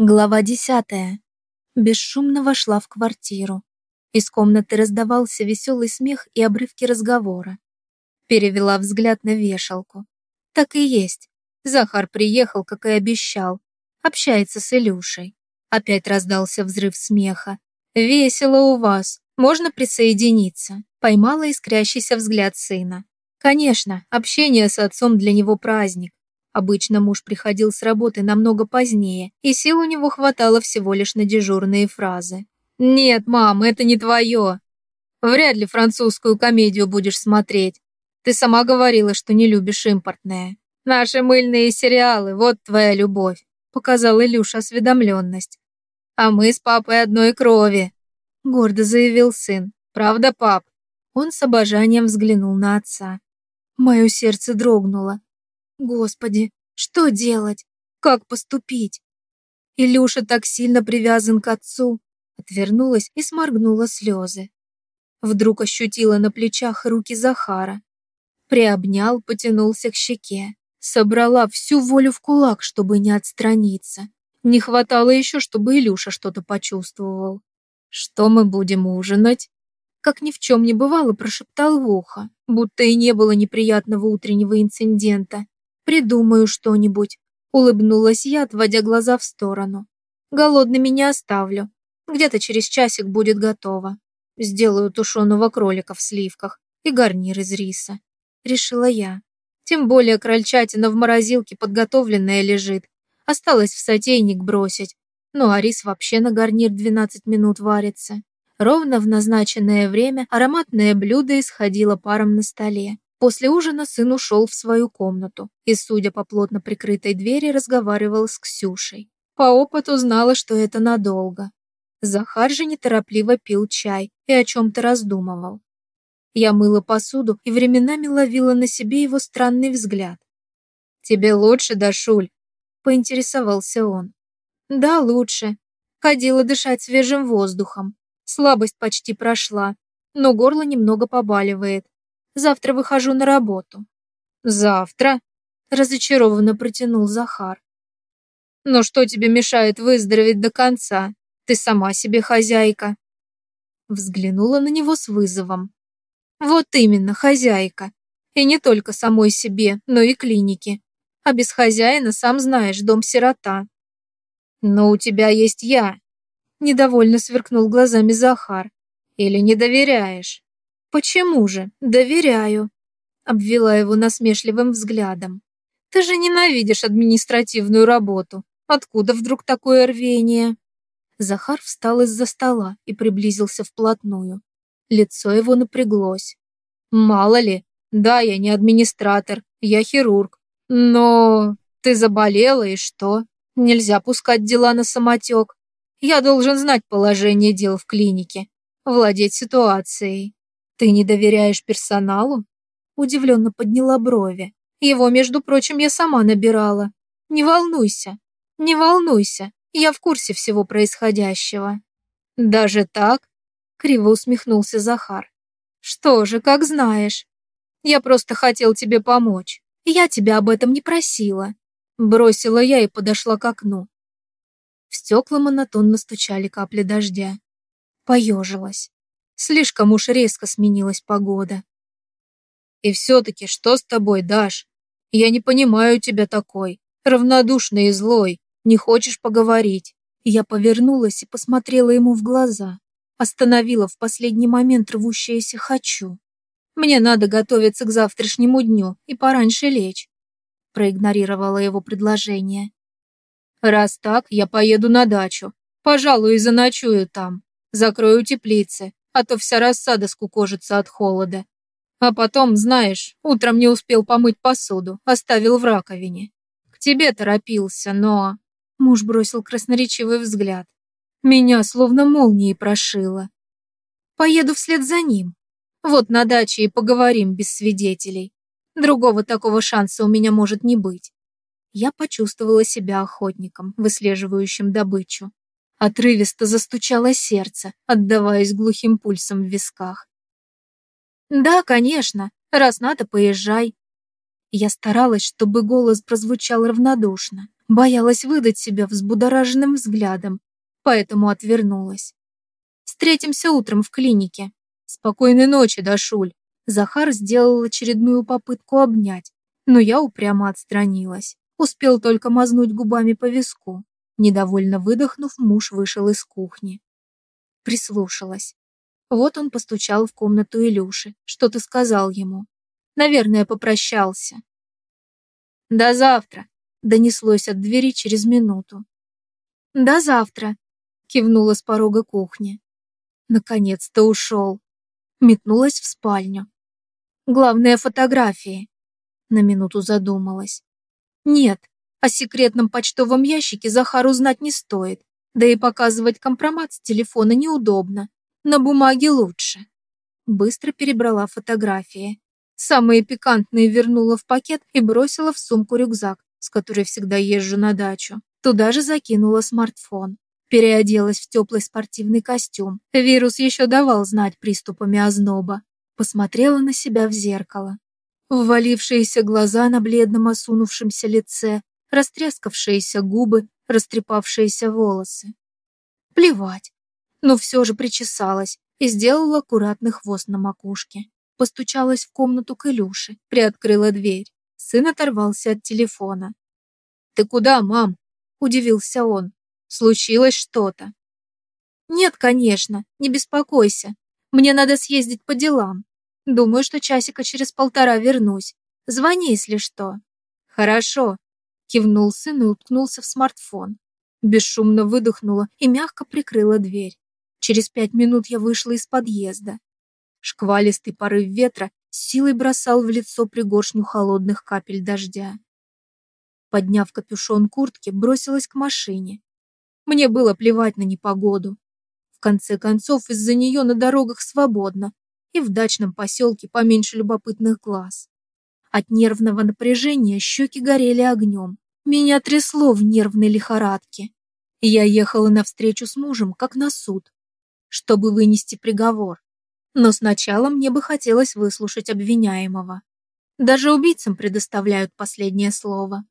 Глава десятая. Бесшумно вошла в квартиру. Из комнаты раздавался веселый смех и обрывки разговора. Перевела взгляд на вешалку. Так и есть. Захар приехал, как и обещал. Общается с Илюшей. Опять раздался взрыв смеха. «Весело у вас. Можно присоединиться?» Поймала искрящийся взгляд сына. Конечно, общение с отцом для него праздник. Обычно муж приходил с работы намного позднее, и сил у него хватало всего лишь на дежурные фразы. «Нет, мам, это не твое. Вряд ли французскую комедию будешь смотреть. Ты сама говорила, что не любишь импортное. Наши мыльные сериалы, вот твоя любовь», показал Илюша осведомленность. «А мы с папой одной крови», гордо заявил сын. «Правда, пап?» Он с обожанием взглянул на отца. Мое сердце дрогнуло. Господи, что делать? Как поступить? Илюша так сильно привязан к отцу. Отвернулась и сморгнула слезы. Вдруг ощутила на плечах руки Захара. Приобнял, потянулся к щеке. Собрала всю волю в кулак, чтобы не отстраниться. Не хватало еще, чтобы Илюша что-то почувствовал. «Что мы будем ужинать?» Как ни в чем не бывало, прошептал в ухо, будто и не было неприятного утреннего инцидента. «Придумаю что-нибудь», — улыбнулась я, отводя глаза в сторону. «Голодными не оставлю. Где-то через часик будет готово. Сделаю тушеного кролика в сливках и гарнир из риса», — решила я. Тем более крольчатина в морозилке подготовленная лежит. Осталось в сотейник бросить. Ну а рис вообще на гарнир 12 минут варится. Ровно в назначенное время ароматное блюдо исходило паром на столе. После ужина сын ушел в свою комнату и, судя по плотно прикрытой двери, разговаривал с Ксюшей. По опыту знала, что это надолго. Захар же неторопливо пил чай и о чем-то раздумывал. Я мыла посуду и временами ловила на себе его странный взгляд. «Тебе лучше, Дашуль?» – поинтересовался он. «Да, лучше. Ходила дышать свежим воздухом. Слабость почти прошла, но горло немного побаливает. Завтра выхожу на работу». «Завтра?» – разочарованно протянул Захар. «Но что тебе мешает выздороветь до конца? Ты сама себе хозяйка». Взглянула на него с вызовом. «Вот именно, хозяйка. И не только самой себе, но и клинике. А без хозяина, сам знаешь, дом-сирота». «Но у тебя есть я», – недовольно сверкнул глазами Захар. «Или не доверяешь?» «Почему же? Доверяю», — обвела его насмешливым взглядом. «Ты же ненавидишь административную работу. Откуда вдруг такое рвение?» Захар встал из-за стола и приблизился вплотную. Лицо его напряглось. «Мало ли, да, я не администратор, я хирург. Но ты заболела, и что? Нельзя пускать дела на самотек. Я должен знать положение дел в клинике, владеть ситуацией. «Ты не доверяешь персоналу?» Удивленно подняла брови. «Его, между прочим, я сама набирала. Не волнуйся, не волнуйся, я в курсе всего происходящего». «Даже так?» Криво усмехнулся Захар. «Что же, как знаешь. Я просто хотел тебе помочь. Я тебя об этом не просила». Бросила я и подошла к окну. В стекла монотонно стучали капли дождя. Поежилась. Слишком уж резко сменилась погода. И все-таки что с тобой, Даш? Я не понимаю тебя такой. Равнодушный и злой. Не хочешь поговорить? Я повернулась и посмотрела ему в глаза. Остановила в последний момент рвущееся «хочу». Мне надо готовиться к завтрашнему дню и пораньше лечь. Проигнорировала его предложение. Раз так, я поеду на дачу. Пожалуй, заночую там. Закрою теплицы а то вся рассада скукожится от холода. А потом, знаешь, утром не успел помыть посуду, оставил в раковине. К тебе торопился, но...» Муж бросил красноречивый взгляд. Меня словно молнией прошило. «Поеду вслед за ним. Вот на даче и поговорим без свидетелей. Другого такого шанса у меня может не быть». Я почувствовала себя охотником, выслеживающим добычу. Отрывисто застучало сердце, отдаваясь глухим пульсом в висках. «Да, конечно, раз надо, поезжай». Я старалась, чтобы голос прозвучал равнодушно, боялась выдать себя взбудораженным взглядом, поэтому отвернулась. «Встретимся утром в клинике. Спокойной ночи, Дашуль!» Захар сделал очередную попытку обнять, но я упрямо отстранилась. Успел только мазнуть губами по виску. Недовольно выдохнув, муж вышел из кухни. Прислушалась. Вот он постучал в комнату Илюши, что-то сказал ему. Наверное, попрощался. «До завтра», — донеслось от двери через минуту. «До завтра», — кивнула с порога кухни. Наконец-то ушел. Метнулась в спальню. Главное фотографии. На минуту задумалась. Нет, о секретном почтовом ящике Захару знать не стоит. Да и показывать компромат с телефона неудобно. На бумаге лучше. Быстро перебрала фотографии. Самые пикантные вернула в пакет и бросила в сумку-рюкзак, с которой всегда езжу на дачу. Туда же закинула смартфон. Переоделась в теплый спортивный костюм. Вирус еще давал знать приступами озноба. Посмотрела на себя в зеркало. Ввалившиеся глаза на бледном осунувшемся лице, растрескавшиеся губы, растрепавшиеся волосы. Плевать. Но все же причесалась и сделала аккуратный хвост на макушке. Постучалась в комнату к Илюше, приоткрыла дверь. Сын оторвался от телефона. «Ты куда, мам?» – удивился он. «Случилось что-то?» «Нет, конечно, не беспокойся. Мне надо съездить по делам. Думаю, что часика через полтора вернусь. Звони, если что». «Хорошо», – кивнул сын и уткнулся в смартфон. Бесшумно выдохнула и мягко прикрыла дверь. Через пять минут я вышла из подъезда. Шквалистый порыв ветра силой бросал в лицо пригоршню холодных капель дождя. Подняв капюшон куртки, бросилась к машине. Мне было плевать на непогоду. В конце концов, из-за нее на дорогах свободно, и в дачном поселке поменьше любопытных глаз. От нервного напряжения щеки горели огнем. Меня трясло в нервной лихорадке. Я ехала навстречу с мужем, как на суд, чтобы вынести приговор. Но сначала мне бы хотелось выслушать обвиняемого. Даже убийцам предоставляют последнее слово.